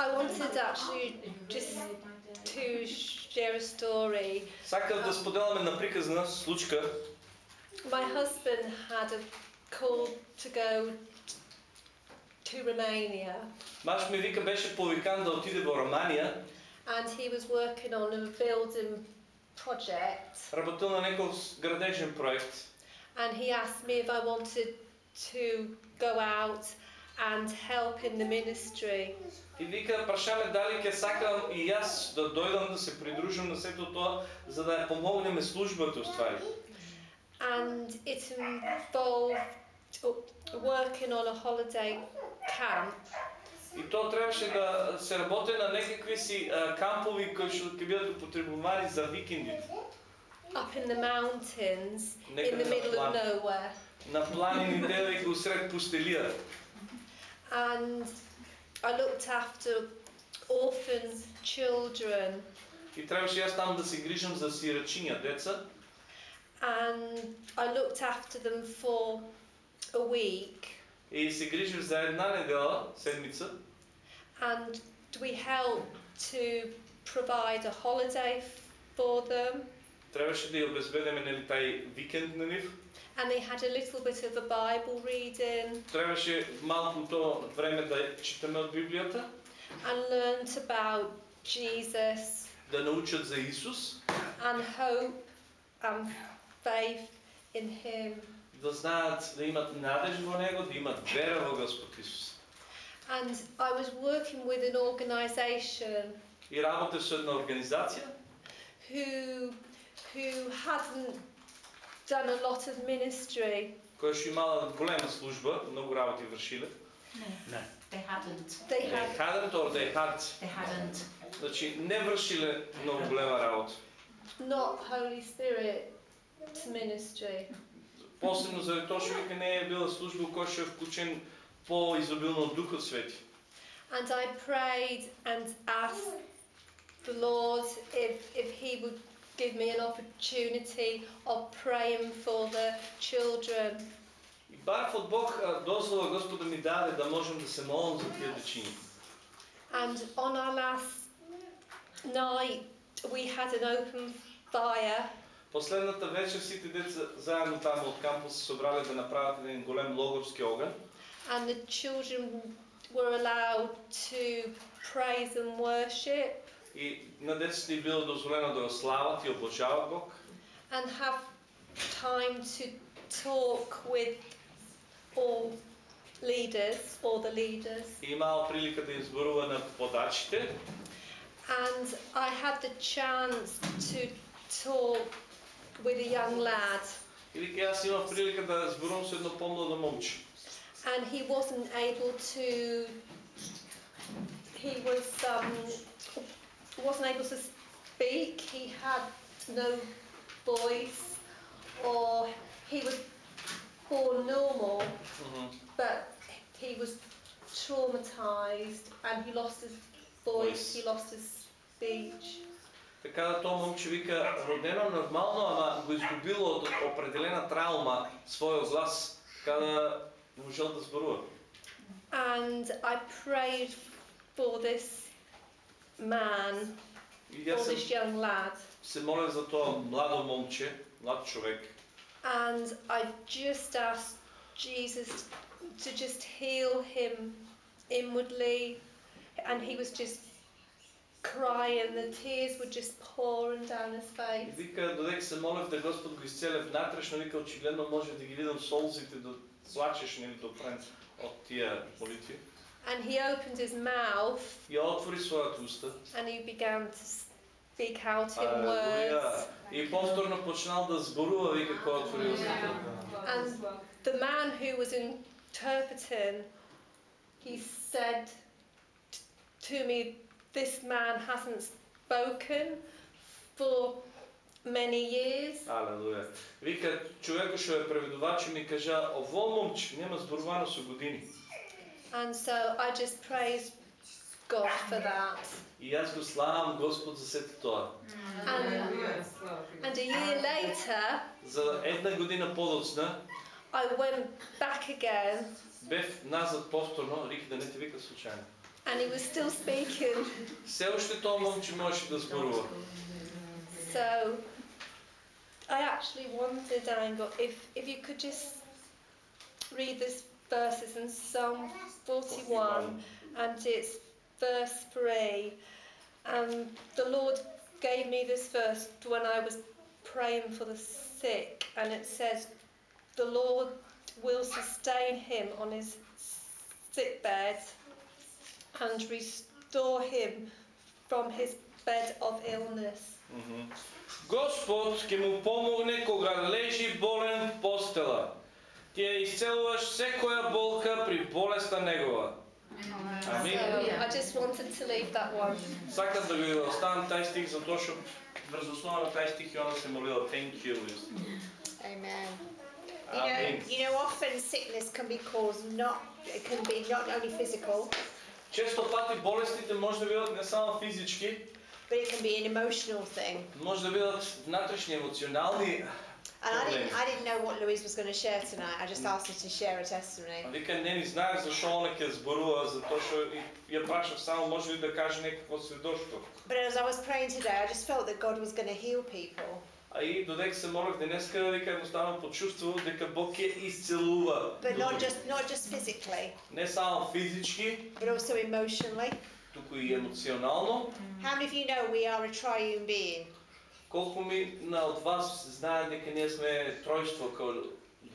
I wanted actually just to share a story. Сакав да споделаме на приказна случка. My husband had a call to go to Romania Маш ми вика беше повикан да отиде во Романија. and he was working on a building project Работил на некој градежен проект. and he asked me if I wanted to go out and help in the ministry. И вика, праша ме дали ќе сакам и јас да дојдам да се придружам на сето тоа, за да ја помогнеме службата уствари. And it involved working on a holiday camp И тоа требаше да се работи на некакви си а, кампови кои што ќе бидат употребувани за викендите. up in the mountains in the Некаде на middle of план- nowhere. На планините и го сред пустелија. And I looked after orphan children И требаше јас таму да се грижам за сирачиња деца. and I looked after them for a week И се грижив за една недела, седмица. and we helped to provide a holiday for them Требаше да ја обезбедеме нели тај викенд на нив. and they had a little bit of a Bible reading Требаше малку тоа време да читаме од Библијата, and learnt about Jesus да научат за Исус, and hope and faith in Him. да знаат да имат надеж во Него, да имат вера во Господ Исус. And I was working with an organisation И работев со една организација who who hadn't done a lot of ministry. која што имала голема служба, многу работи вршиле. No, they hadn't. They They had hadn't or they had. They hadn't. Значи не вршиле многу голема работа. not Holy Spirit ministry. Посебно заради тоа што вика не е била служба која што е вклучен по-изобилно од Духот Свети. And I prayed and asked the Lord if if He would give me an opportunity of praying for the children. И барав од Бог а, дозвола Господ да ми даде да можам да се молам за тие дечиња. And on our last night, we had an open fire Последната вечер сите деца заедно таму од кампус се собрале да направат еден голем логорски оган and the children were allowed to praise and worship и на децата им било дозволено да го слават и обожават Бог and have time to talk with all leaders, all the leaders. и имало прилика да изборува на подачите And I had the chance to talk with a young lad, и вика јас имав прилика да зборувам со едно помладо момче. and he wasn't able to. He was um, wasn't able to speak. He had no voice, or he was born normal, Мгм. but he was traumatized and he lost his voice. Voice. He lost his speech. Така да тоа момче вика родено нормално, ама го изгубило од определена травма својот глас, така да не можел да зборува. And I prayed for this man, И for јас this се, young lad, се молев за тоа младо момче, млад човек. and I just asked Jesus to just heal him inwardly, and he was just crying. The tears were just pouring down his И face. вика, додека се молев да Господ го исцеле внатрешно, вика, очигледно може да ги видам солзите, да плачеш нели до прен од тие молитви. And he opened his mouth И отвори својата уста. and he began to speak out in Алелуја. words. И повторно почнал да зборува, вика, кога отвори устата. And the man who was interpreting, he said t- to me, This man hasn't spoken for many years. Алелуја. Вика, човекот што е преведувач ми кажа, ово момче нема зборувано со години. And so I just praise God for that. И аз го славам Господ за сето. And a year later, за една година подоцна, I went back again. Бев назад повторно, Рики да не те вика случайно. And he was still speaking. Все още тоа момче можеше да зборува. So I actually wondered, Angel, if if you could just read this verses in Psalm 41 and it's verse 3. And the Lord gave me this verse when I was praying for the sick, and it says, The Lord will sustain him on his sick bed and restore him from his bed of illness. Мгм. Господ ќе му помогне кога лежи болен в постела. Ти ја исцелуваш секоја болка при болеста негова. Амин. Сакам да ви оставам тај стих затоа што врз основа на тај стих Јона се молила thank you. Liz." Amen. You know, you know, often sickness can be caused not, it can be not only physical, Често пати болестите може да бидат не само физички, but it can be an emotional thing. може да бидат внатрешни емоционални. And I didn't, Problem. I didn't know what Louise was going to share tonight. I just asked her to share a testimony. А Вика не ни знаех зашо она ќе зборува, затоа што и- ја прашав само може ли да каже некакво сведоштво. But as I was praying today, I just felt that God was going to heal people. А и додека се молев денеска, дека едноставно почувствував дека Бог ќе исцелува. But not луѓе. just, not just physically, Не само физички, but also emotionally. туку и емоционално. How many of you know we are a triune being? Колку ми на од вас знаат дека ние сме тројство како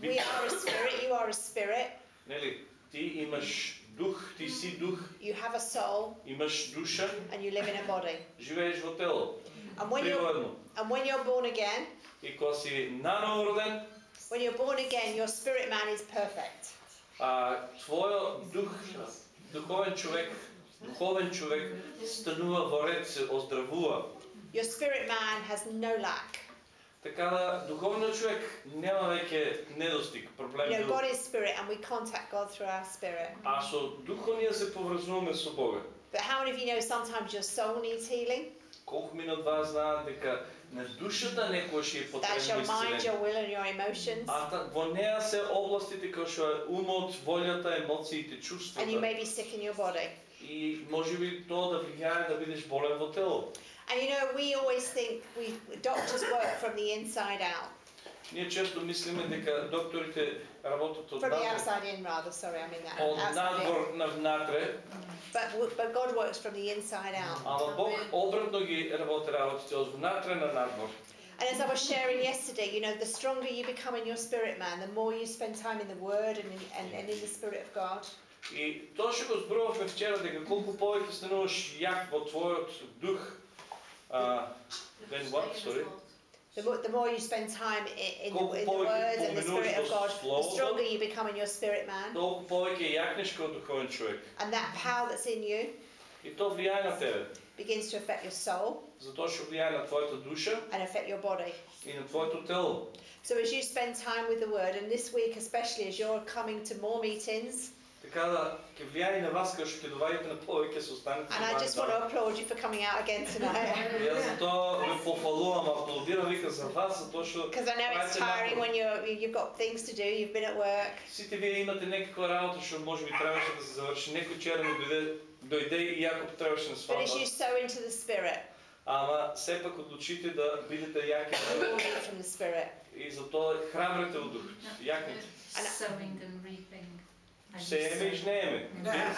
We are a spirit, you are a spirit, Нели? Ти имаш дух, ти си дух, you have a soul, имаш душа, and you live in a body. живееш во тело. And when you're, and when you're born again, И кога си наново роден, when you're born again, your spirit man is perfect. а твојот дух, духовен човек, духовен човек станува во ред, се оздравува. Your spirit man has no lack. Така да духовниот човек нема веќе недостиг, проблем. You know, бил. God is spirit, and we contact God through our spirit. А со духот ние се поврзуваме со Бога. But how many of you know sometimes your soul needs healing? Колку мина од вас знаат дека на душата некојаш е That's потребно your mind, исцеление. your will, and your emotions. А та, во неа се областите кои што е умот, волјата, емоциите, And you чувствата. may be sick in your body. И може би тоа да влијае да бидеш болен во тело. And you know, we always think we doctors work from the inside out, Ние често мислиме дека докторите работат од from the надвор, outside in, rather. Sorry, I mean that. од outside in. надвор на внатре, But but God works from the inside out. ама Бог обратно ги работи работите од внатре на надвор. And as I was sharing yesterday, you know, the stronger you become in your spirit man, the more you spend time in the Word and in, and, and in the Spirit of God. И тоа што го зборувавме вчера дека колку повеќе стануваш јак во твојот дух, а, then what, sorry? The more, the more you spend time in, in, the, Колку in the повеќе Word and the поминуваш Spirit of во God, the Словото, stronger you become in your spirit man. толку повеќе јакнеш како духовен човек. And that power that's in you И тоа влијае на тебе, begins to affect your soul затоа што влијае на твојата душа and affect your body. и на твоето тело. So as you spend time with the Word, and this week especially as you're coming to more meetings, Така да ќе влијае и на вас кога што ќе доаѓате на повеќе состаноци. and I just want to applaud you for coming out again tonight. Јас затоа ве пофалувам, аплодирам вика за вас, затоа што Because I know it's tiring when you're, you've got things to do, you've been at work. Сите вие имате некаква работа што може би требаше да се заврши. Некој вчера ми дојде, дојде и Јакоб требаше на But as you свадба. sow into the Spirit, Ама сепак одлучите да бидете Spirit. и затоа храбрете во духот. Јакнете. Sowing and reaping. Seeing him each name. Yeah.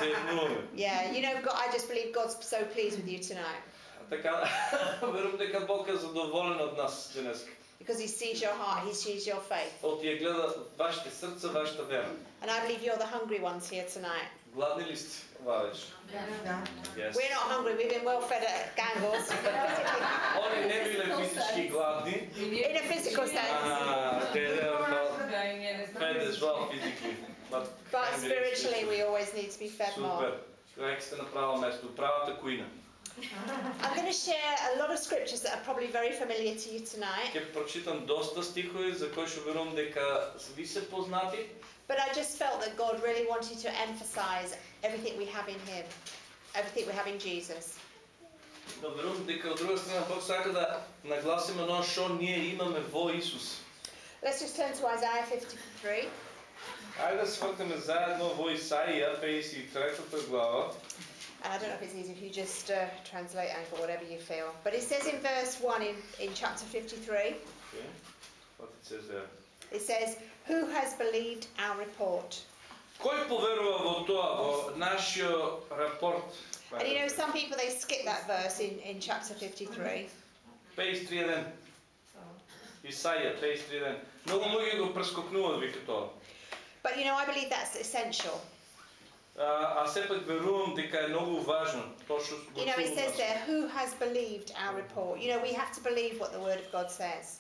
yeah, you know, God, I just believe God's so pleased with you tonight. because he sees your heart, he sees your faith. And I believe you're the hungry ones here tonight. Gladni li ste, Vavić? Yes. We're not hungry, we've been well fed at Gangles. Oni ne bile fizički gladni. In a physical sense. Ah, they are fed as well physically. But, but spiritually, we always need to be fed more. Супер. Човек сте на право место, правата куина. I'm going to share a lot of scriptures that are probably very familiar to you tonight, Ќе прочитам доста стихови за кои што верувам дека ви се познати, but I just felt that God really wanted to emphasize everything we have in Him, everything we have in Jesus. но верувам дека од друга страна Бог сака да нагласиме оно што ние имаме во Исус. Let's just turn to Isaiah 53. Ајде да свртаме заедно во Исаија 53 глава. And I don't know if it's easy if you just uh, translate angle, whatever you feel. But it says in verse 1 in, in chapter 53, Okay. What it says there. it says, Who has believed our report? Кој поверува во тоа, во нашиот рапорт? And you know, some people they skip that verse in, in chapter 53. 53.1. Исаија 53.1. Многу луѓе го прескокнуваат вика тоа. But you know, I believe that's essential. А, а сепак верувам дека е многу важно тоа што го You know, it says чувам. there, Who has believed our report? You know, we have to believe what the Word of God says.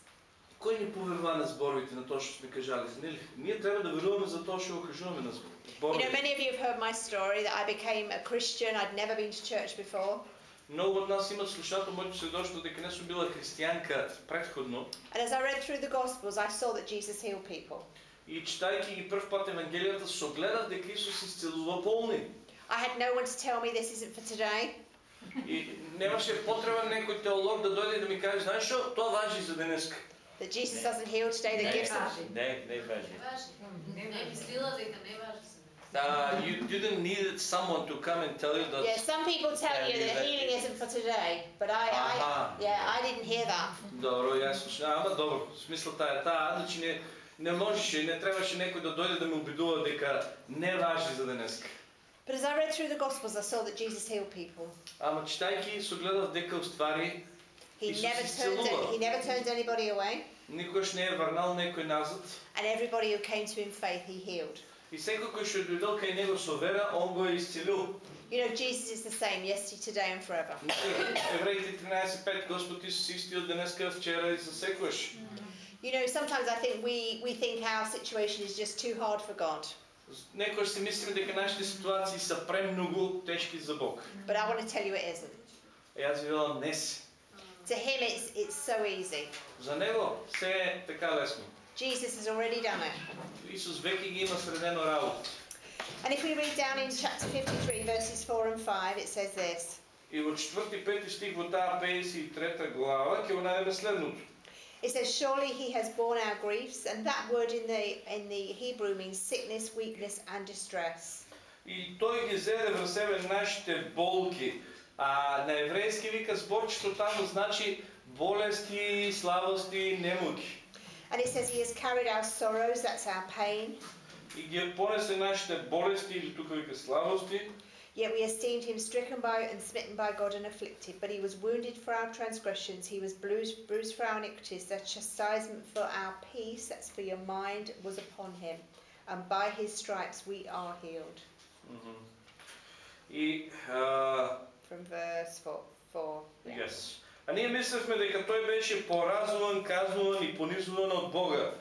Кој ни поверува на зборовите на тоа што сме кажали? Нели? Ние треба да веруваме за тоа што го кажуваме на You know, зборовите. many of you have heard my story that I became a Christian. I'd never been to church before. Многу од нас имат слушател моето сведоштво дека не сум била христијанка предходно And as I read through the Gospels, I saw that Jesus healed people. и читајќи ги прв пат евангелијата согледав дека Исус исцелува болни. I had no one to tell me this isn't for today. И немаше потреба некој теолог да дојде и да ми каже, знаеш што, тоа важи за денеска. That Jesus doesn't heal today, that gives them. Не, не важи. Не важи. Не мислила дека не важи за Uh, you didn't need someone to come and tell you that. Yeah, some people tell you that healing isn't for today, but I, I Aha. yeah, I didn't hear that. Добро, јас слушам. Ама добро, смислата е таа, значи не не можеше, не требаше некој да дојде да ме убедува дека не важи за денеска. But as I read through the Gospels, I saw that Jesus healed people. Ама читајќи согледав дека уствари He Jesus never turned still he never turned anybody away, не е врнал некој назад and everybody who came to him faith, he healed. и секој кој што дојдел кај него со вера, он го е исцелил. You know, Jesus is the same yesterday, today, and forever. Евреите 13:5 Господ Исус истиот денеска, вчера и за секојаш. You know, sometimes I think we, we think our situation is just too hard for God. Некојаш си мислиме дека нашите ситуации се премногу тешки за Бог. But I want to tell you it isn't. Е, јас ви велам не си. To him, it's, it's so easy. За него се е така лесно. Jesus has already done it. Исус веќе ги има средено работа. And if we read down in chapter 53, verses 4 and 5, it says this И во четврти пети стих во таа 53 глава ќе го најдеме следното. It says, Surely he has borne our griefs, and that word in the, in the Hebrew means sickness, weakness, and distress. И тој ги зеде врз себе нашите болки. А на еврејски вика зборчето таму значи болести, слабости, немоки. And it says he has carried our sorrows, that's our pain, И ги понесе нашите болести или тука вика слабости. Yet we esteemed him stricken by and smitten by God and afflicted. But he was wounded for our transgressions, he was bruised, bruised for our iniquities. The chastisement for our peace, that's for your mind, was upon him. And by his stripes we are healed. Мгм. И а, From verse 4. four yeah. Yes. А ние мислевме дека тој беше поразуван, казнуван и понизуван од Бога.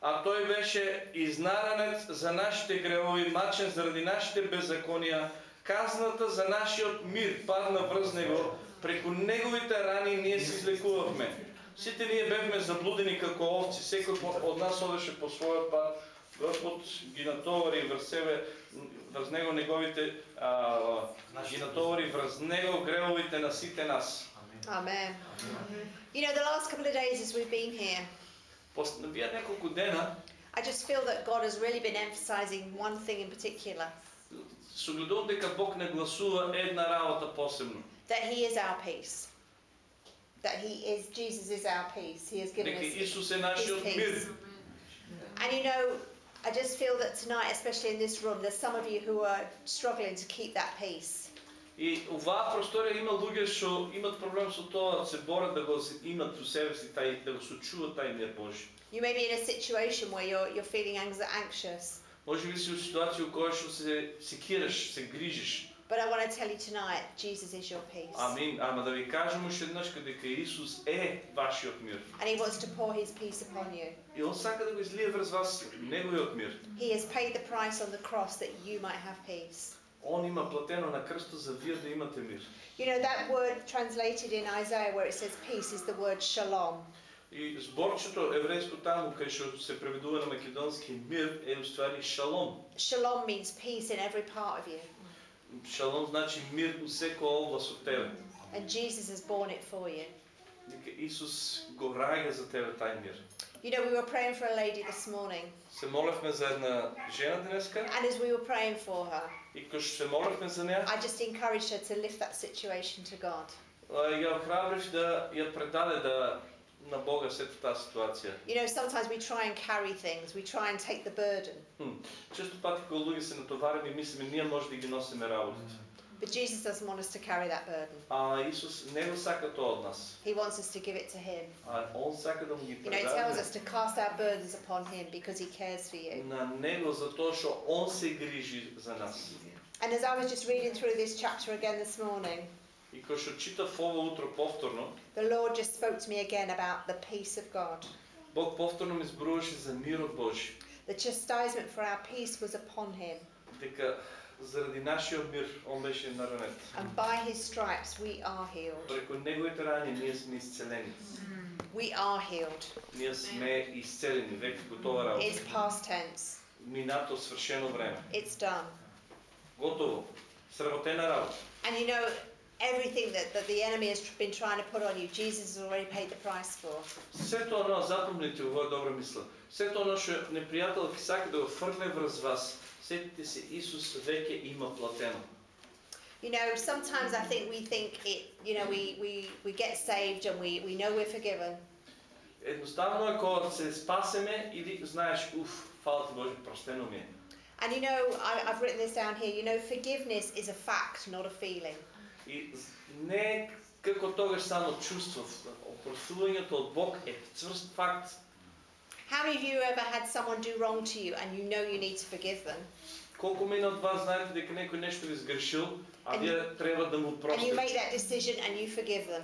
А тој беше изнаранет за нашите гревови, мачен заради нашите беззаконија, казната за нашиот мир падна врз него, преку неговите рани ние се излекувавме. Сите ние бевме заблудени како овци, секој од нас одеше по својот пат. Господ ги натовари врз себе, врз него неговите, а, ги натовари врз него гревовите на сите нас. Amen. You know, the last couple of days as we've been here, I just feel that God has really been emphasizing one thing in particular согледувам дека Бог нагласува една работа посебно. that He is our peace. That He is, Jesus is our peace. He has given Дека us. Исус е нашиот peace. мир. And you know, I just feel that tonight, especially in this room, there's some of you who are struggling to keep that peace. И оваа просторија има луѓе што имат проблем со тоа, се борат да го се- имат у себе си тај да го сочуват тај мир Божи. You may be in a situation where you're, you're feeling anx- anxious, Може би си у ситуација у која што се секираш, се грижиш. but I want to tell you tonight, Jesus is your peace. Амин. Ама да ви кажем уште еднаш дека Исус е вашиот мир. And He wants to pour His peace upon you. И он сака да го излие врз вас неговиот мир. He has paid the price on the cross that you might have peace. Он има платено на крстот за вие да имате мир. You know, that word translated in Isaiah where it says peace is the word shalom. И зборчето еврејско таму кај што се преведува на македонски мир е уствари шалом. Shalom means peace in every part of you. Шалом значи мир у секоја област од тебе. And Jesus has borne it for you. Исус го раѓа за тебе тај мир. You know, we were praying for a lady this morning, Се молевме за една жена денеска and as we were praying for her, и кога се молевме за неа, I just encouraged her to lift that situation to God. ја охрабрив да ја предаде да на Бога сета таа ситуација. You know, sometimes we try and carry things, we try and take the burden, Хм. Често пати кога луѓе се натоварени, мислиме ние може да ги носиме работата. but Jesus doesn't want us to carry that burden. А Исус не го сака тоа од нас. He wants us to give it to Him. А Он сака да му ги You know, He tells us предаде to cast our burdens upon Him because He cares for you. на Него затоа што Он се грижи за нас. And as I was just reading through this chapter again this morning, И кога што читав ово утро повторно, the Lord just spoke to me again about the peace of God. Бог повторно ми зборуваше за мирот Божи. The chastisement for our peace was upon Him, Дека заради нашиот мир Он беше наранет. and by His stripes we are healed. Преку неговите рани ние сме исцелени. We are healed. Ние сме исцелени, веќе готова работа. It's past tense. Минато свршено време. It's done. Готово. Сработена работа. And you know, everything that, that the enemy has been trying to put on you, Jesus has already paid the price for. Сето оно, запомнете ово добра мисла. Сето оно што непријател ќе сака да го фрле врз вас, сетите се Исус веќе има платено. You know, sometimes I think we think it, you know, we, we, we get saved and we, we know we're forgiven. Едноставно е кога се спасеме или знаеш, уф, фала ти Боже, простено ми е. And you know, I, I've written this down here, you know, forgiveness is a fact, not a feeling. И не е како тогаш само чувство. Опростувањето од Бог е цврст факт. How many of you ever had someone do wrong to you and you know you need to forgive them? Колку мина од вас знаете дека некој нешто ви сгрешил, а вие треба да му And you make простите. that decision and you forgive them.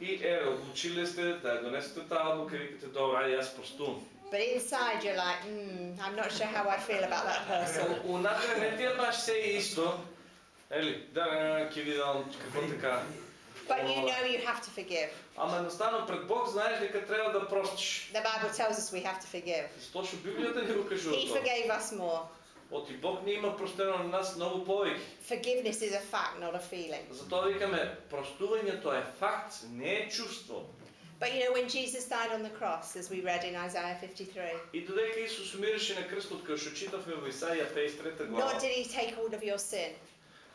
И е, одлучиле сте да донесете таа одлука и викате, добра, ајде јас простувам. But inside you're like, hmm, I'm not sure how I feel about that person. Унатре не ти е баш се исто. Ели, да, ќе видам какво така. But you know you have to forgive. Ама едноставно пред Бог знаеш дека треба да простиш. The Bible tells us we have to forgive. Затоа што Библијата ни го кажува He forgave us more. Оти Бог ни има простено на нас многу повеќе. Forgiveness is a fact, not a feeling. Затоа викаме, простувањето е факт, не е чувство. But you know, when Jesus died on the cross, as we read in Isaiah 53, И додека Исус умираше на крстот, кај што читавме во Исаија 53 глава, not did he take all of your sin,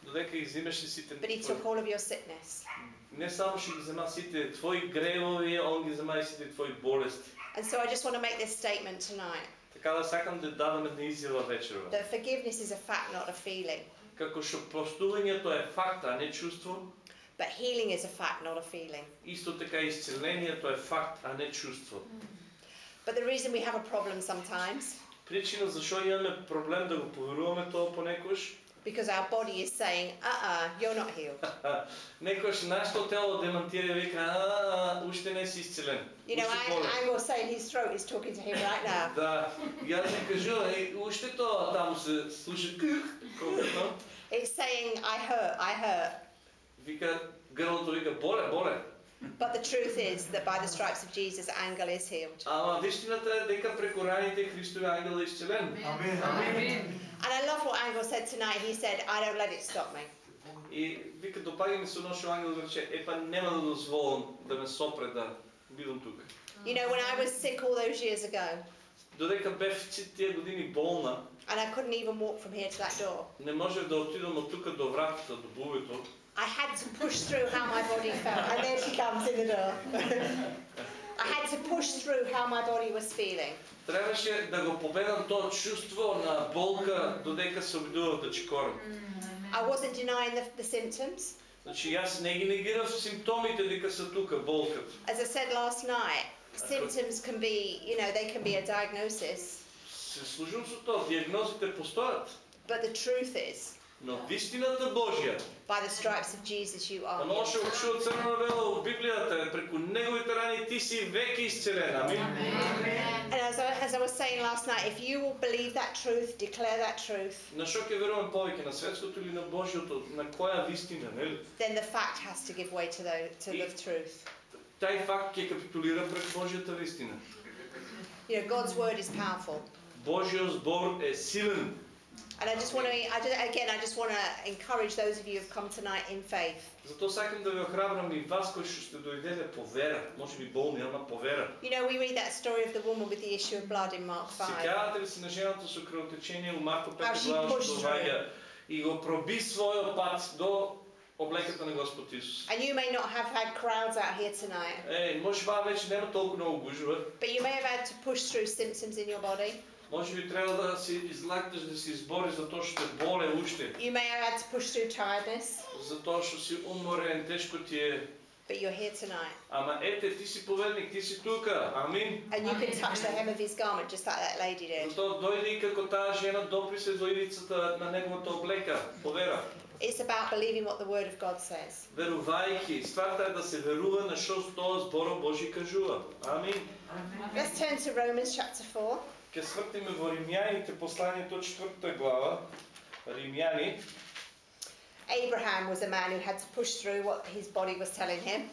додека изимаше сите but he took all of your sickness. не само што ги зема сите твои гревови, он ги зема и сите твои болести. And so I just want to make this statement tonight Така да сакам да дадам една изјава вечерва. that forgiveness is a fact, not a feeling. Како што простувањето е факт, а не чувство, But healing is a fact, not a feeling. исто така исцелението е факт, а не чувство. But the reason we have a problem sometimes, Причина зашо имаме проблем да го поверуваме тоа понекош, because our body is saying, uh-uh, you're not healed. некош нашето тело демонтира и вика, а, уште не си исцелен. You know, Уште Ang- болен. Angel saying his throat is talking to him right now. Да, јас ви кажувам, е, уште тоа таму се слуша кх, колкото. It's saying, I hurt, I hurt. Вика, грлото вика, боле, боле. But the truth is that by the stripes of Jesus, Angel is healed. Ама вистината е дека преку раните Христови ангел е исцелен. Amen. Amen. And I love what Angel said tonight. He said, I don't let it stop me. И вика допаѓам со ношу ангел да рече епа нема да дозволам да ме сопре да бидам тука. You know when I was sick all those years ago. Додека бев тие години болна. And I couldn't even walk from here to that door. Не можев да отидам од тука до вратата до бубето. I had to push through how my body felt and there she comes in the door. I had to push through how my body was feeling. Требаше да го победам тоа чувство на болка додека се обидував да чекорам. I wasn't denying the, the symptoms. Значи јас не ги негирав симптомите дека се тука болката. As I said last night, symptoms can be, you know, they can be a diagnosis. Се служам со тоа, диагнозите постојат. But the truth is, Но вистината Божја, by the stripes of Jesus, you are оно healed. што учи од црвено вело во Библијата, е преку неговите рани ти си веќе исцелен. Амин. Amen. And as I, as I was saying last night, if you will believe that truth, declare that truth, На што ќе верувам повеќе, на светското или на Божјото, на која вистина, нели? then the fact has to give way to the, to the truth. Тај факт ќе капитулира пред Божјата вистина. You know, God's word is powerful. Божјиот збор е силен. And I just want to, I just, again, I just want to encourage those of you who've come tonight in faith. Затоа сакам да ве охрабрам и вас кои што сте дојделе по вера, може би болни, ама по вера. You know, we read that story of the woman with the issue of blood in Mark 5. Сеќавате ли се на жената со крвотечение у Марко How 5 she глава pushed што доаѓа и го проби својот пат до облеката на Господ Исус. And you may not have had crowds out here tonight, Е, може ба вече нема толку многу гужва. but you may have had to push through symptoms in your body. Може би треба да си излакташ да си избори за тоа што те боле уште. You may have had to push through tiredness, За тоа што си уморен, тешко ти е. but you're here tonight. Ама ете, ти си поведник, ти си тука. Амин. And you can touch the hem of his garment just like that lady did. Затоа дојди и како таа жена допри се до ивицата на неговата облека, повера. It's about believing what the Word of God says. Верувајќи, стварта е да се верува на што тоа зборот Божи кажува. Амин. Let's turn to Romans chapter 4. Ке свртиме во Римјаните посланието четврта глава. Римјани, Abraham was a man who had to push through what his body was telling him.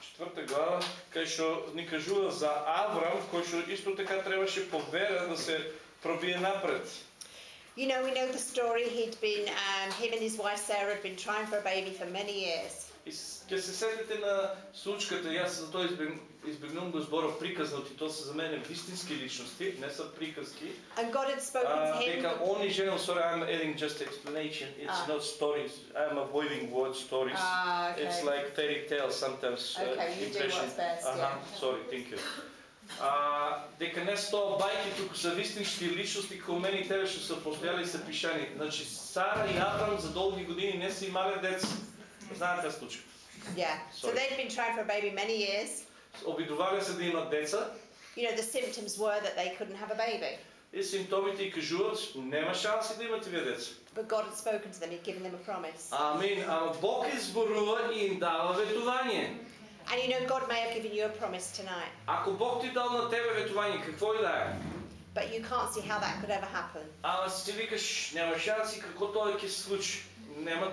четврта глава, кај што ни кажува за Аврам, кој што исто така требаше по вера да се пробие напред. You know, we know the story. He'd been, um, him and his wife Sarah had been trying for a baby for many years. И ќе се сетите на случката, јас за тоа избег, избегнувам да зборам приказноти, тоа се за мене вистински личности, не се приказки. And God had spoken to Uh, him. дека он и жена, sorry, I'm adding just explanation. It's Ah. not stories. I'm avoiding word stories. Ah, okay. It's like fairy tales sometimes. uh, Okay, you do impression. what's best, Аха, yeah. sorry, thank you. А, дека не се тоа бајки, туку се вистински личности кои мене и тебе што се постојали и се пишани. Значи, Сара и Аврам за долги години не се имале деца. Знаете случај. Yeah. So Sorry. they'd been trying for a baby many years. Обидувале се да имат деца You know, the symptoms were that they couldn't have a baby. и симптомите и кажуваат, нема шанси да имате вие деца. But God had spoken to them, He'd given them a promise. Амин. Ама Бог изборува и им дава ветување. And you know, God may have given you a promise tonight, Ако Бог ти дал на тебе ветување, какво и да е? but you can't see how that could ever happen. Ама си викаш, няма шанси, какво тоа ќе се случи? Нема.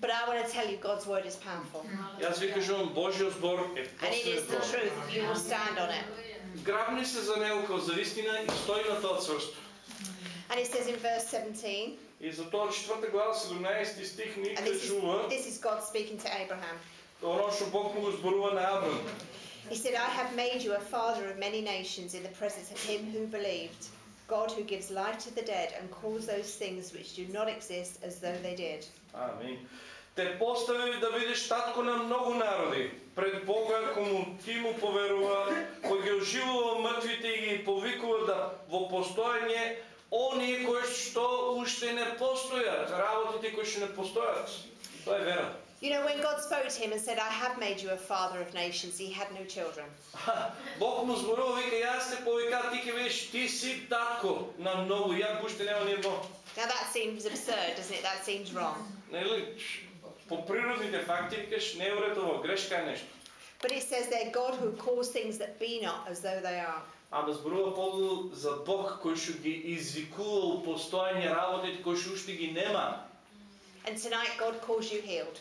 But I want to tell you, God's word is powerful. Јас ви кажувам, Божиот збор е And it is the последен. truth. You will stand on it. Грабни се за него како за вистина и стои на тоа цврсто. And it says in verse 17, И затоа четврта глава 17 стих ни and this is, кажува this is God speaking to Abraham. оно што Бог му го зборува на Аврам. He said, I have made you a father of many nations in the presence of him who believed. God who gives life to the dead and calls those things which do not exist as though they did. Амин. Те постави да бидеш татко на многу народи. Пред Бога кому ти му поверува, кој ги оживува мртвите и ги повикува да во постојање оние кои што уште не постојат, работите кои што не постојат. Тоа е вера. You know, when God spoke to him and said, I have made you a father of nations, he had no children. Бог му зборува, вика, јас те повика, ти ќе видиш, ти си татко на многу, ја уште нема ниво. Now that seems absurd, doesn't it? That seems wrong. Нели? По природните факти викаш, не е уретово, грешка е нешто. But it says there, God who calls things that be not as though they are. Ама зборува подолу за Бог кој што ги извикува у постојање работите кои што уште ги нема. And tonight, God calls you healed.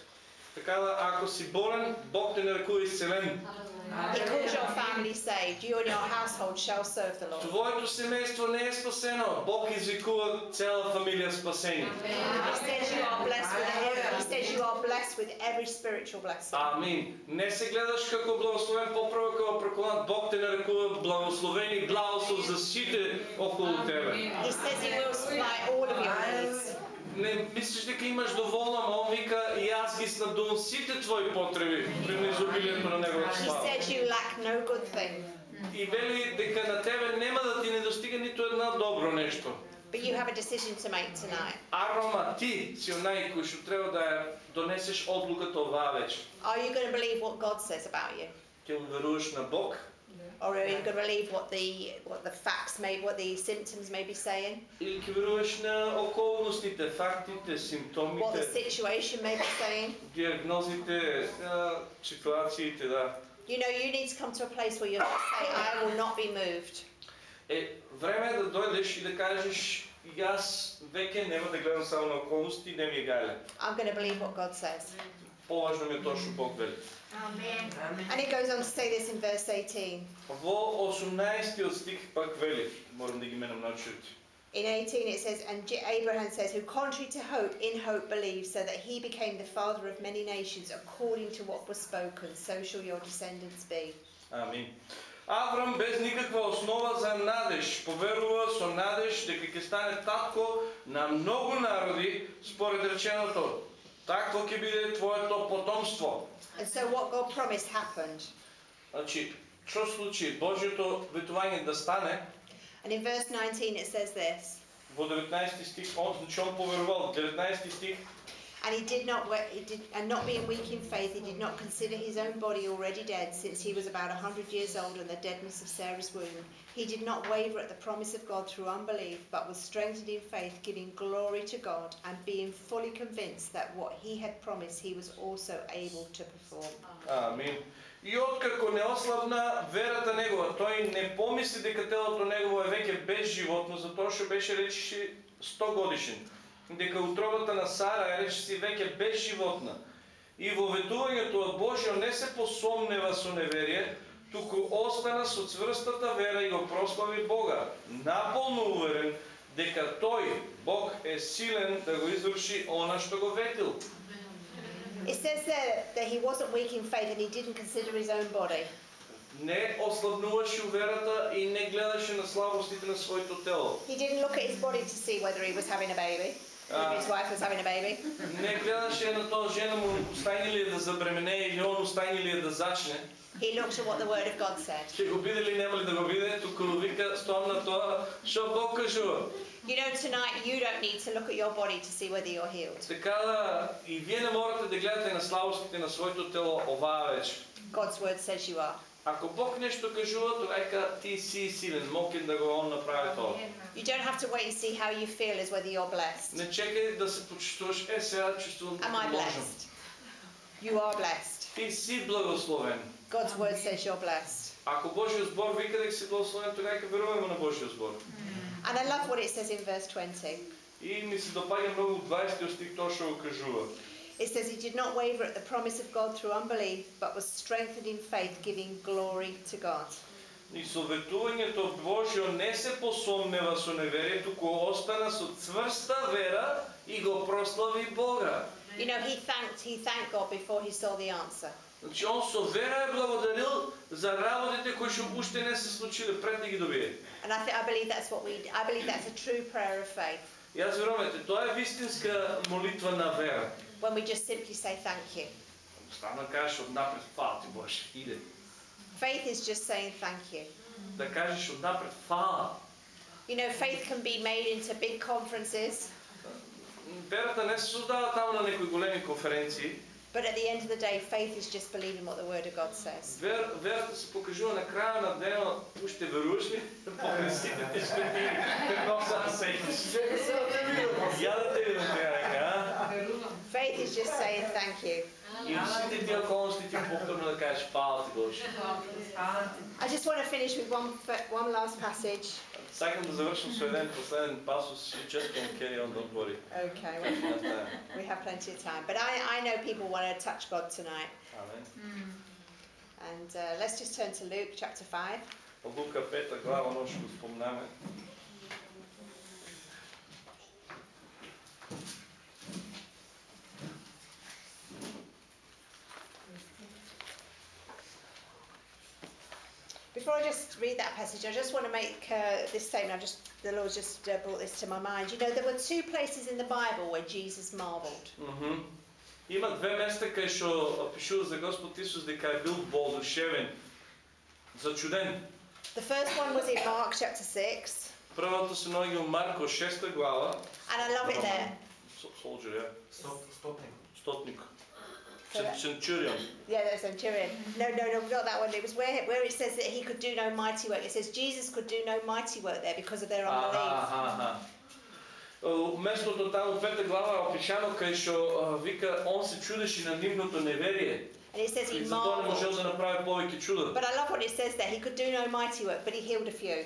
Така да ако си болен, Бог те нарекува исцелен. He calls your family saved. You and your household shall serve the Lord. Твоето семејство не е спасено. Бог извикува цела фамилија спасени. He says you are blessed with every, he says you are blessed with every spiritual blessing. Амин. Не се гледаш како благословен поправо како проконат. Бог те нарекува благословен и благослов за сите околу тебе. He says he will supply all of your needs. Не мислиш дека имаш доволно, ама он вика и аз ги снабдувам сите твои потреби при изобилието на неговата слава. И вели дека на тебе нема да ти недостига ниту една добро нешто. But you have a decision to make tonight. Арома, ти си онај кој што треба да донесеш одлуката оваа вечер. Are you going to believe what God says about you? Ќе веруваш на Бог Or are you going to believe what the, what the facts may, what the symptoms may be saying? или ќе веруваш на околностите, фактите, What the симптомите, situation may be saying? диагнозите, а, ситуациите, да. You know, you need to come to a place where you say, I will not be moved. Е, време е да дојдеш и да кажеш и аз веќе нема да гледам само на околности, не ми е гајле. I'm going to believe what God says. Поважно ми е тоа што Бог вели. And it goes on to say this in verse 18. Во 18 стих пак вели, морам да ги менам на очите. In 18 it says, and J- Abraham says, who contrary to hope, in hope believed, so that he became the father of many nations, according to what was spoken, so shall your descendants be. Амин. Аврам без никаква основа за надеж, поверува со надеж дека ќе стане татко на многу народи според реченото. Такво ќе биде твоето потомство. And so what God promised happened. Значи, што случи? Божјото ветување да стане And in verse 19 it says this, во 19 стих, он значи он поверувал. 19 стих, and he did not, wa- he did, and not being weak in faith, he did not consider his own body already dead, since he was about a hundred years old and the deadness of Sarah's womb. He did not waver at the promise of God through unbelief, but was strengthened in faith, giving glory to God, and being fully convinced that what he had promised he was also able to perform. Амин. И откако не ослабна верата негова, тој не помисли дека телото негово е веќе безживотно, затоа што беше речиси 100 годишен. Дека утробата на Сара е речиси веќе безживотна. И во ветувањето од Божјо не се посомнева со неверие, туку остана со цврстата вера и го прослави Бога, наполно уверен дека тој, Бог, е силен да го изврши она што го ветил. It says there that he wasn't weak in faith and he didn't consider his own body. не ослабнуваше верата и не гледаше на слабостите на своето тело. He didn't look at his body to see whether he was having a baby, his wife was having a baby. Не гледаше на то жена му стане ли да забремене или он стане ли да зачне. He looked at what the word of God said. Ще го биде ли, нема ли да го биде, тук вика, стом на това, що Бог кажува. You know, tonight you don't need to look at your body to see whether you're healed. Така да и вие не можете да гледате на слабостите на своето тело оваа вече. God's word says you are. Ако Бог нещо кажува, тогава ти си силен, мокен да го он направи това. You don't have to wait and see how you feel as whether you're blessed. Не чекай да се почувстваш, е сега чувствам Am като I можем. blessed? You are blessed. Ти си благословен. God's word says you're blessed. Ако Божия збор вика дека си благословен, тогава ќе веруваме на Божия збор. And I love what it says in verse 20. И ми се допаѓа многу 20 стих тоа што го кажува. It says he did not waver at the promise of God through unbelief, but was strengthened in faith, giving glory to God. И советувањето Божјо не се посомнева со неверие, туку остана со цврста вера и го прослави Бога. You know, he thanked he thanked God before he saw the answer. Значи он со вера е благодарил за работите кои што уште не се случиле пред да ги добие. And I, th- I believe that's what we I believe that's a true prayer of faith И аз верувам, ете, тоа е вистинска молитва на вера. when we just simply say thank you. Стана да кажеш однапред, фала ти Боже, иде. Faith is just saying thank you. Да кажеш однапред, фала. You know, faith can be made into big conferences, Верата не се создава таму на некои големи конференции. but at the end of the day, faith is just believing what the Word of God says. Вер, верата се покажува на краja на денот. Уште веруваш ли? Покрај сите ти што ти какво сам сеќаш? Ја да те видам тега дека, а? Faith is just saying thank you. И сите тие околности ти повторно да кажеш фала ти Боже. I just want to finish with one f- one last passage. Сакам да завршам со еден последен пасус и just can carry on, don't worry. Okay, well, we have plenty of time, but I, I know people want to touch God tonight, Амен. and uh, let's just turn to Luke chapter five. Лука 5 глава, оно ще го спомнаме. just read that passage, I just want to make uh, this statement. I just the Lord just uh, brought this to my mind. You know, there were two places in the Bible where Jesus marveled. Мгм. Има две места кај што пишува за Господ Исус дека е бил воодушевен, зачуден. The first one was in Mark chapter six, Првото се наоѓа во Марко 6 глава. and I love it there. Со- Soldier, ja. Stopnik. Stotnik. So that- Centurion. Yeah, there's centurion. No, no, no, not that one. It was where where it says that he could do no mighty work. It says Jesus could do no mighty work there because of their unbelief. Аха, аха. Е, Местото таму пета глава е опишано кај што а, вика он се чудеше на нивното неверие. And it says И he затоа не можел marveled. да направи повеќе чуда. But I love what it says there. He could do no mighty work, but he healed a few.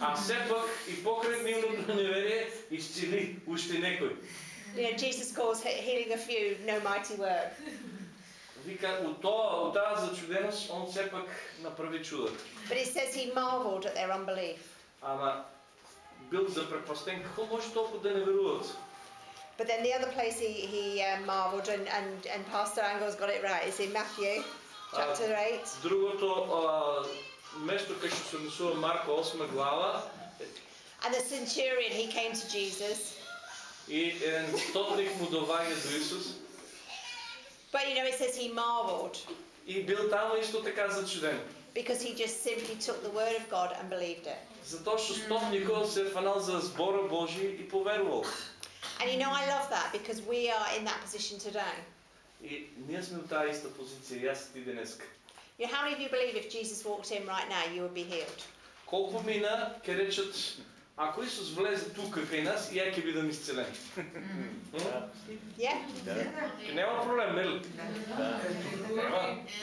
А сепак и покрај нивното неверие исцели уште некој. You know, Jesus calls he- healing a few no mighty work. But he says he marvelled at their unbelief. But then the other place he he uh, marvelled and and and Pastor Angel's got it right is in Matthew chapter 8. Другото uh, место кај што се мисува Марко 8. And the centurion he came to Jesus. И еден стотник му доваѓа до But you know, it says he marveled и бил таму исто така зачуден. because he just simply took the word of God and believed it. Затоа што стотникот се фанал за збора Божи и поверувал. And you know, I love that because we are in that position today. И ние сме в таа иста позиција, јас и ти денеска. You know, how many of you believe if Jesus walked in right now, you would be healed? Колку мина ќе речат ако Исус влезе тука кај нас, ја ќе бидам исцелен. Нема проблем, нели?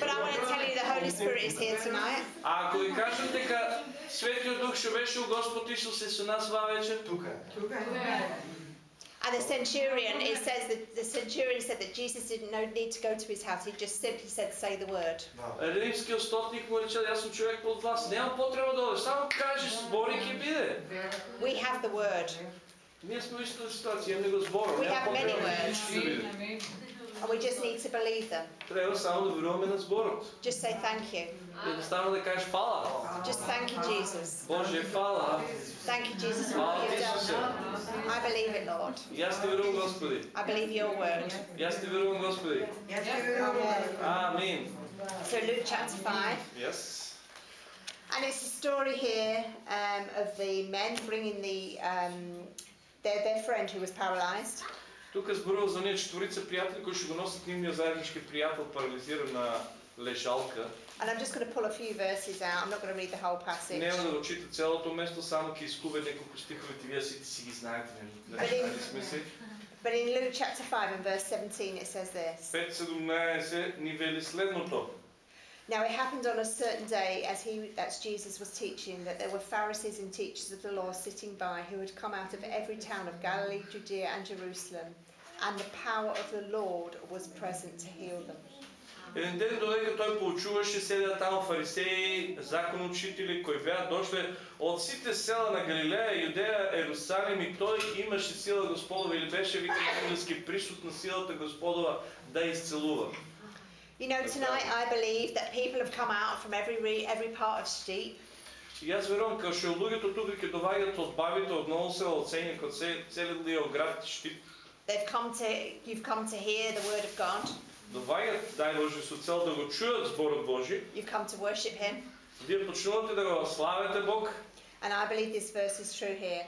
But I want to tell you the Holy Spirit is here tonight. А ако ви кажам дека Светиот Дух што беше у Господ Исус е со нас ва вечер, And the centurion, it says that the centurion said that Jesus didn't no need to go to his house. He just simply said, say the word. римскиот стотник му рече, јас сум човек од вас, нема потреба да одеш, само кажеш збори ќе биде. We have the word. Ние сме во истата ситуација, имаме го збор, We нема have many потреба words. ништо да биде. And we just need to believe them. Треба само да веруваме на зборот. Just say thank you. Едноставно да кажеш фала. Just thank you, Jesus. Боже, фала. Thank you, Jesus, for Фала what ти, you've Исусе. done. I believe it, Lord. И аз ти верувам, Господи. I believe your word. И аз ти верувам, Господи. Amen. Амин. So Luke chapter 5. Yes. And it's a story here um, of the men bringing the um, their, their friend who was paralyzed. Тука зборува за ние четворица приятели кои ще го носят нивния заеднички приятел парализиран на лежалка. And I'm just going to pull a few verses out. I'm not going to read the whole passage. Няма да го чита цялото место, само ќе изкубе неколку стиховете, вие сите си ги знаете, не, не Али- читали сме се. But in Luke chapter 5 and verse 17 it says this 5.17 ни вели следното. Now it happened on a certain day as he that's Jesus was teaching that there were Pharisees and teachers of the law sitting by who had come out of every town of Galilee, Judea and Jerusalem and the power of the Lord was present to heal them. Еден ден додека тој поучуваше, седеа таму фарисеи, законоучители кои беа дошле од сите села на Галилеја, Јудеја, Ерусалим и тој имаше сила Господова или беше вика на англиски присутна силата Господова да исцелува. You know, tonight I believe that people have come out from every every part of Steep И јас верувам што луѓето тука ќе доаѓаат од бабите, од Ново село, од Сењак, од целиот град Штип, They've come to you've come to hear the word of God. доаѓаат, дај Боже, со цел да го чујат зборот Божи, You've come to worship him. вие почнувате да го славите Бог And I believe this verse is true here.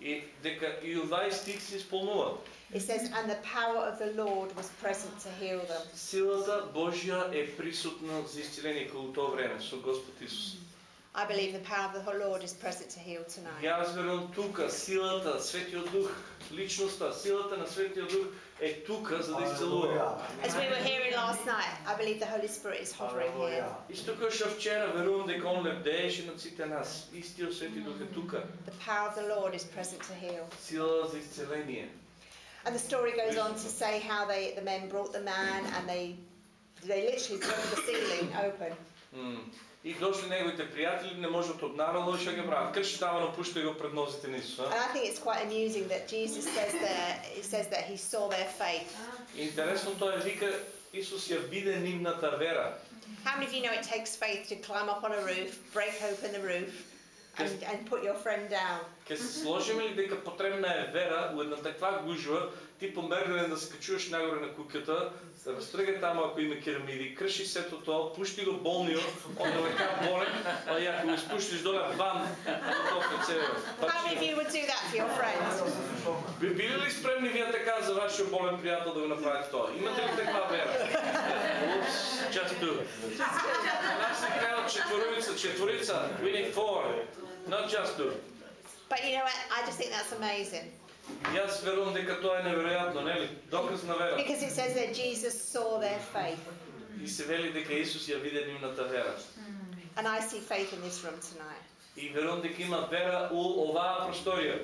и дека и овај стих се исполнува. It says, and the power of the Lord was present to heal them. Силата Божја е присутна за исцеление кога тоа време со Господ Исус. I believe the power of the Lord is present to heal tonight. Јас верувам тука силата, Светиот Дух, личноста, силата на Светиот Дух as we were hearing last night, I believe the Holy Spirit is hovering here. The power of the Lord is present to heal. And the story goes on to say how they, the men brought the man and they, they literally broke the ceiling open. И дошли неговите пријатели, не можат од народот што ќе прават. Крши тавано пушта го пред нозите на Исуса. And I think it's quite amusing that Jesus says that it says that he saw their faith. Интересното е вика Исус ја биде нивната вера. How many of you know it takes faith to climb up on a roof, break open the roof, and, and put your friend down? Ке се сложиме ли дека потребна е вера една таква гужва, ти помернен да скачуваш нагоре на куќата, да растрга таму ако има керамиди, крши сето тоа, пушти го болниот, он да лека болен, а ја ако го. How many of you would do that for your friend? Би били ли спремни вие така за вашиот болен пријател да го направите тоа? Имате ли таква вера? Упс, just do. Нас се кажа четворица, четворица, we need four, not just two. But you know what? I just think that's amazing Јас верувам дека тоа е неверојатно, нели? Доказ на вера. because it says that Jesus saw their faith, И се вели дека Исус ја виде нивната вера. and I see faith in this room tonight. И верувам дека има вера у оваа просторија.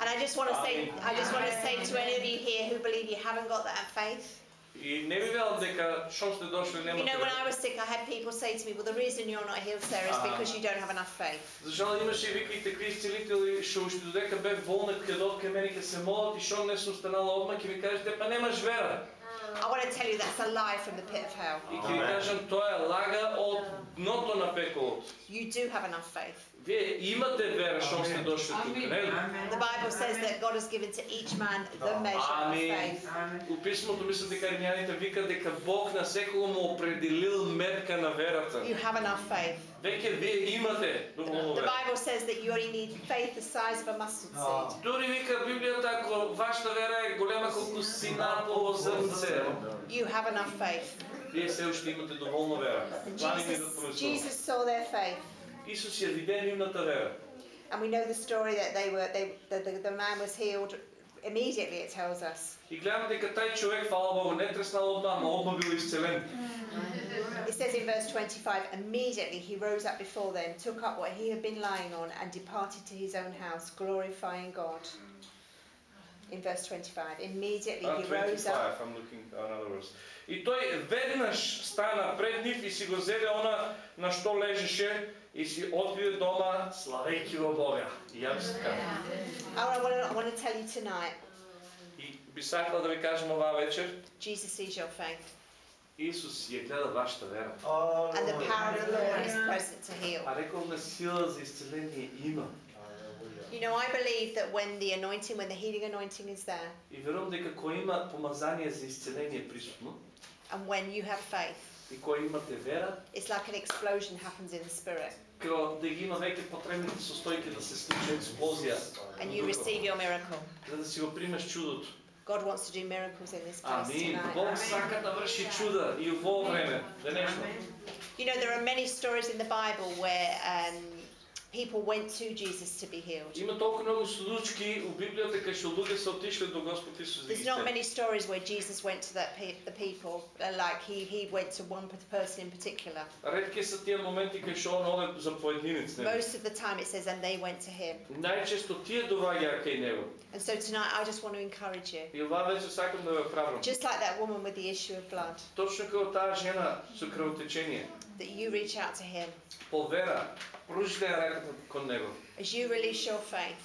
And I just want to say, I just want to say to any of you here who believe you haven't got that faith, И не би велел дека шом сте дошли You немате know, when I вера. was sick, I had people say to me, Well, the reason you're not healed, Sarah, is because you don't have enough faith. За жал имаше вики и такви исцелители, што уште додека бев болна, каде од кај мене ќе се молат и шом не сум станала одма, ќе ви кажете, па немаш вера. I want to tell you that's a lie from the pit of hell. И ќе ви кажам, тоа е лага од дното на пеколот. You do have enough faith. Вие имате вера шом сте дошли тука, нели? The Bible says that God has given to each man the measure of Ами, faith. у писмото мислам дека римјаните вика дека Бог на секого му определил мерка на верата. You have enough faith. Веќе вие имате доволно The вера. Bible says that you only need faith the size of a mustard seed. Дури вика Библијата, ако вашата вера е голема колку синапово зрнце, You have enough faith. вие се уште имате доволно вера. And Това ни ги Jesus, допомисува. Jesus saw their faith. Исус ја виде нивната вера. And we know the story that they were, they, the, the, the man was healed immediately, it tells us. И гледам дека тај човек, фала Богу, не треснал одма, ама одма бил исцелен. It says in verse 25, immediately he rose up before them, took up what he had been lying on, and departed to his own house, glorifying God. In verse 25, immediately А, he rose up. 25, I'm looking another verse. И тој веднаш стана пред нив и си го зеде она на што лежеше и си отиде дома славејќи го Бога. И ја би се така. I want, to, I want to tell you tonight, И би сакал да ви кажем оваа вечер, Jesus sees your faith, Исус ја гледа вашата вера. and the power of the Lord is present to heal. А рекол на сила за исцеление има. You know, I believe that when the anointing, when the healing anointing is there, И верувам дека кој има помазание за исцеление присутно and when you have faith, и кој имате вера, it's like an explosion happens in the spirit, како да ги има веќе потребните состојки да се случи експлозија. and you receive your miracle. За да си го примеш чудото. God wants to do miracles in this place Амин. tonight. Бог сака да врши чуда и у во време, денешно. You know, there are many stories in the Bible where um, people went to Jesus to be healed. Има толку многу случаи у Библијата кај што луѓе се отишле до Господ Исус да ги There's not исцели. many stories where Jesus went to that pe- the people, uh, like he, he went to one p- person in particular. Ретки се тие моменти кај што он оде за поединец, нели? Most of the time it says, and they went to him. Најчесто тие доаѓаа кај него. And so tonight I just want to encourage you. И ова вече сакам да ве правам. Just like that woman with the issue of blood, Точно како таа жена со крвотечение, that you reach out to him. по вера, пружите ја раката кон него. As you release your faith,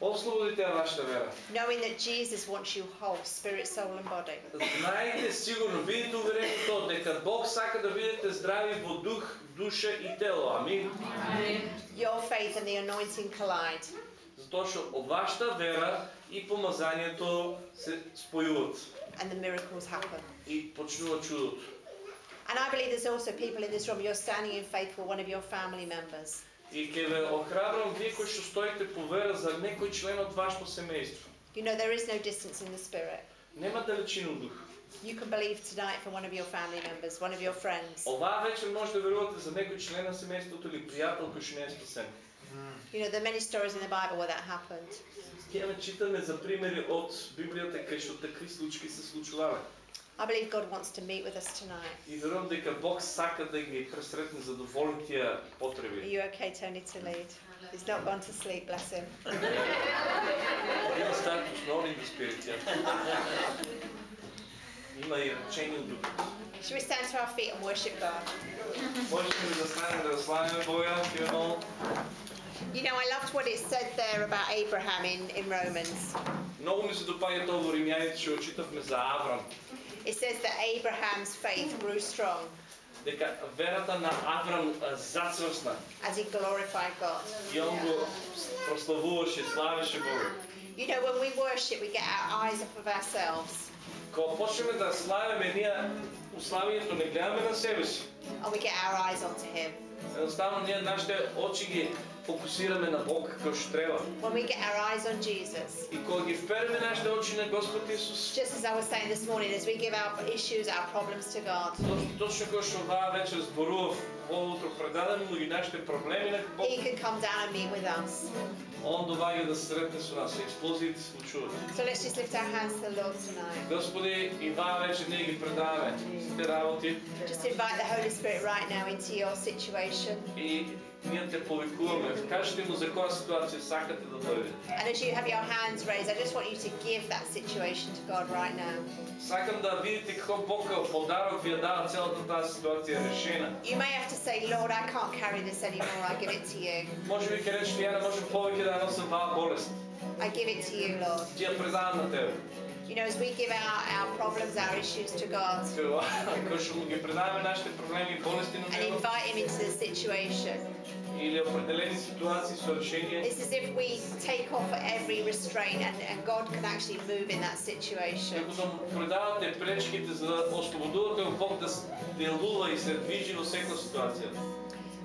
Ослободите ја вашата вера. knowing that Jesus wants you whole, spirit, soul, and body. Знаете сигурно, бидете уверени тоа дека Бог сака да бидете здрави во дух, душа и тело. Амин. Your faith and the anointing collide. Затоа што вашата вера и помазанието се спојуваат and the miracles happen. и почнува чудото. And I believe there's also people in this room, you're standing in faith for one of your family members. И ќе ве охрабрам вие кои што стоите по вера за некој член од вашето семејство. You know, there is no distance in the spirit. Нема далечина од дух. You can believe tonight for one of your family members, one of your friends. Оваа вечер може да верувате за некој член на семејството или пријател кој што не е спасен. You know, there are many stories in the Bible where that happened. Ќе ме читаме за примери од Библијата кај што такви случаи се случувале. I believe God wants to meet with us tonight. И верувам дека Бог сака да ги пресретне задоволи тие Are потреби. you okay, Tony, to lead? He's not gone to sleep, bless him. Има стар to snoring the spirit, yeah. Има и речение од духот. Should we stand to our feet and worship God? Можете ли да станем да славиме Бога, Кирил? You know, I loved what it said there about Abraham in, in Romans. Многу ми се допаѓа тоа во Римјаните што го читавме за Аврам. It says that Abraham's faith grew strong Дека верата на Аврам а, зацврсна as he glorified God. и он го прославуваше, славеше Бога. You know, when we worship, we get our eyes off of ourselves Кога почнеме да славиме, ние у славињето не гледаме на себе си. and we get our eyes onto Him. Едноставно ние нашите очи ги фокусираме на Бог како што треба. When we get our eyes on Jesus. И кога ги впереме нашите очи на Господ Исус, Just as I was saying this morning, as we give our issues, our problems to God, Точ- Точно како што оваа вечер зборував, утро предадем му и нашите проблеми на Бог, He can come down and meet with us. Он доаѓа да се сретне со нас, експлозиите се случуваат. So let's just lift our hands to the Lord tonight. Господи, и ваа вече ние ги предаваме сите работи Just invite the Holy Spirit right now into your situation. и ние те повикуваме. Кажете му за која ситуација сакате да дојде. And as you have your hands raised, I just want you to give that situation to God right now. Сакам да видите како Бог како подарок ви ја дава целата таа ситуација решена. You may have to say, Lord, I can't carry this anymore. I give it to you. Може би ќе речете, ја не можем повеќе да ја носам ваа болест. I give it to you, Lord. Ти ја предавам на тебе. You know, as we give our, our problems, our issues to God Кога што му ги предаваме нашите проблеми и болести на and него invite Him into the situation, или определени ситуации со решение, it's as if we take off every restraint and, and God can actually move in that situation. Како да му предавате пречките за да ослободувате го Бог да с- делува и се движи во секоја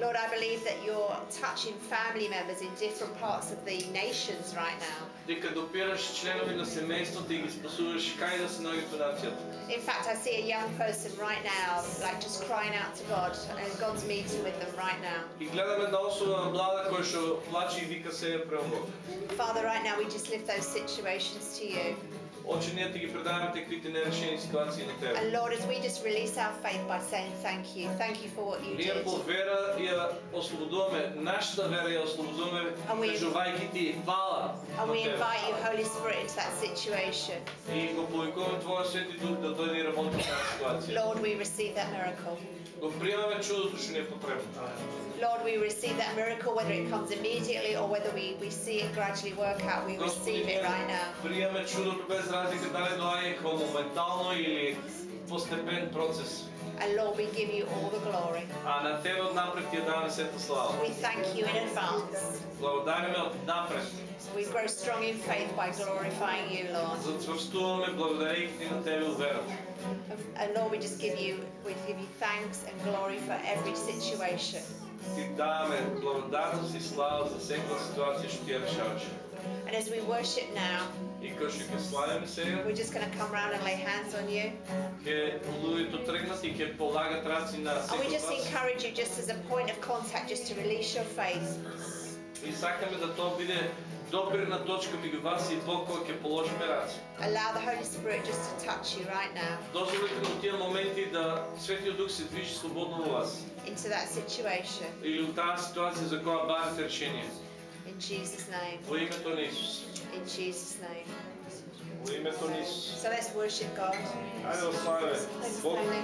Lord, I believe that you're touching family members in different parts of the nations right now. In fact, I see a young person right now, like just crying out to God, and God's meeting with them right now. Father, right now we just lift those situations to you. Оче ние ти ги предаваме таквите нерешени ситуации на тебе. And Lord, as we just release our faith by saying thank you, thank you for what you Ние did. по вера ја ослободуваме, нашата вера ја ослободуваме, Ами- кажувајќи ти фала And на we тебе. invite you, Holy Spirit, into that situation. И го повикуваме Твоя Свети Дух да дојде и работи в тази ситуација. Lord, we receive that miracle. Го приемаме чудото што ни е потребно. Lord, we receive that miracle, whether it comes immediately or whether we, we see it gradually work out, we receive it right now. приемаме чудото без разлика дали доаѓа како моментално или постепен процес. And Lord, we give you all the glory. А на тебе отнапред ти ја даваме сета слава. We thank you in advance. Благодариме отнапред. We grow strong in faith by glorifying you, Lord. Зацврстуваме благодарејќи ти на тебе уверам. And Lord, we just give you we give you thanks and glory for every situation. Ти даваме благодарност и слава за секоја ситуација што ти ја решаваш. And as we worship now, И кога што ќе славиме сега, we're just going to come around and lay hands on you. ќе луѓето тргнат и ќе полагат раци на And we секој just вас. encourage you, just as a point of contact, just to release your faith. И сакаме да тоа биде допирна точка меѓу вас и Бог кој ќе положиме раци. Allow the Holy Spirit just to touch you right now Дозволите на тие моменти да Светиот Дух се движи слободно во вас. into that situation. Или у таа ситуација за која барате решение. In Jesus' name. Во името на Исус. In Jesus' name. Во името на Исус. So let's worship God. Ајде да славиме Thanks, Бог. Tony.